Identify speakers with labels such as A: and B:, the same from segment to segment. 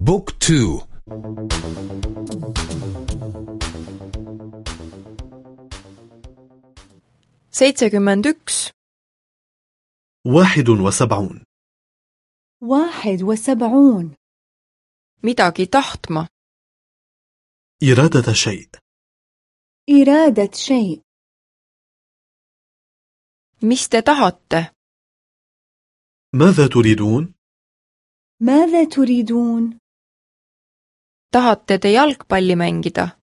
A: بوك تو.
B: seitsekümmend üks
C: واحد وسبعون.
D: واحد وسبعون.
B: midagi tahtma
C: إرادة شيء.
D: إرادة شيء.
B: te tahate
C: ماذا تريدون؟
D: ماذا تريدون؟
B: Tahate te jalgpalli mängida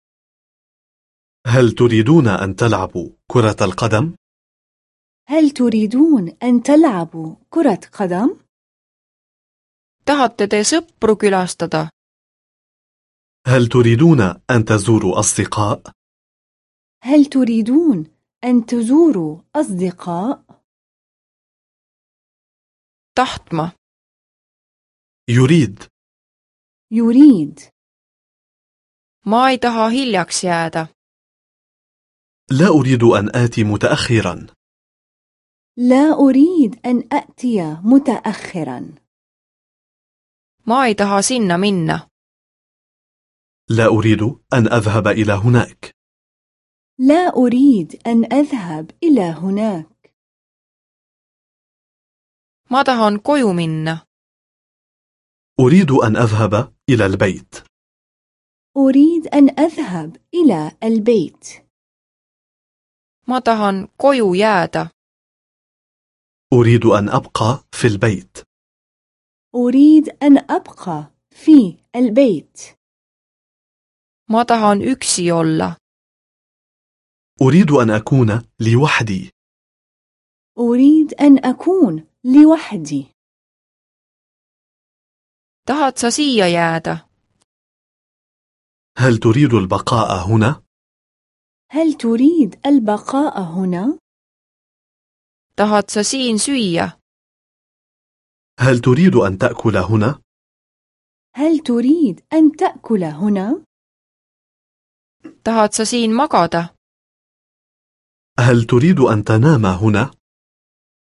C: هل تريدون أن تلعبوا كرة القدم؟
D: هل تريدون أن تلعبوا كرة قدم؟
B: tahate te sõpru külastada
C: هل تريدون أن تزوروا أصدقاء؟
D: هل تريدون أن تزوروا أصدقاء؟
B: tahtma
C: يريد
D: يريد
B: ma ei taha hiljaks jääda.
C: لا أريد أن آتي متأخرا.
D: لا أريد أن أأتي متأخرا.
B: Ma ei taha sinna minna.
C: لا أريد أن أذهب إلى هناك.
D: لا أريد أن أذهب إلى هناك.
B: Ma tahan koju minna.
C: أريد أن أذهب إلى البيت.
D: أريد أن أذهب إلى البيت.
B: Ma tahan koju jääda.
C: أريد أن أبقى في البيت.
D: أريد أن أبقى في البيت.
B: Ma tahan üksi olla.
C: أريد أن أكون لوحدي.
D: أريد أن أكون لوحدي.
B: Sa siia jääda?
C: هل تريد البقاء هنا؟
D: هل تريد البقاء هنا؟
B: tahad sa siin süüa
C: هل تريد أن تأكل هنا؟
D: هل تريد أن تأكل هنا؟
B: tahad sa siin magada
C: هل تريد أن تنام هنا؟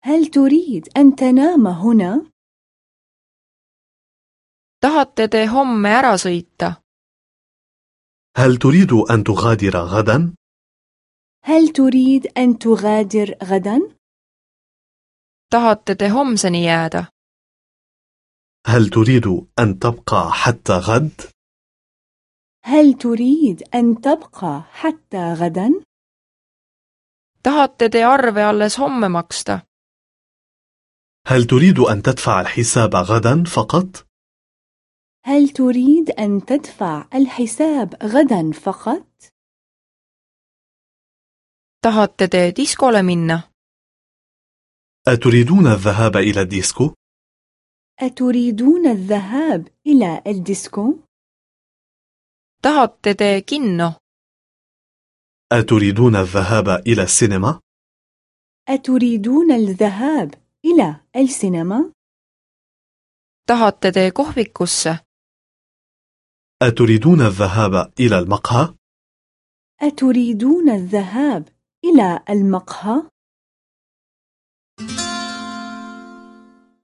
D: هل تريد أن تنام هنا؟
B: tahate te homme ära sõita
C: هل تريد أن تغادر غدا؟
D: هل تريد أن تغادر غدا؟
B: tahate te homseni jääda
C: هل تريد أن تبقى حتى غد؟
D: هل تريد أن تبقى حتى غدا؟
B: tahate te arve alles homme maksta
C: هل تريد أن تدفع الحساب غدا فقط؟
D: هل تريد أن تدفع الحساب غدا فقط؟
B: tahate te diskole minna
C: أتريدون الذهاب إلى الديسكو؟
D: أتريدون الذهاب إلى الديسكو؟
B: tahate te kinno
C: أتريدون الذهاب إلى السينما؟
D: أتريدون الذهاب إلى السينما؟
B: tahate te kohvikusse
C: أتريدون الذهاب إلى المقهى؟
D: أتريدون الذهاب إلى المقهى؟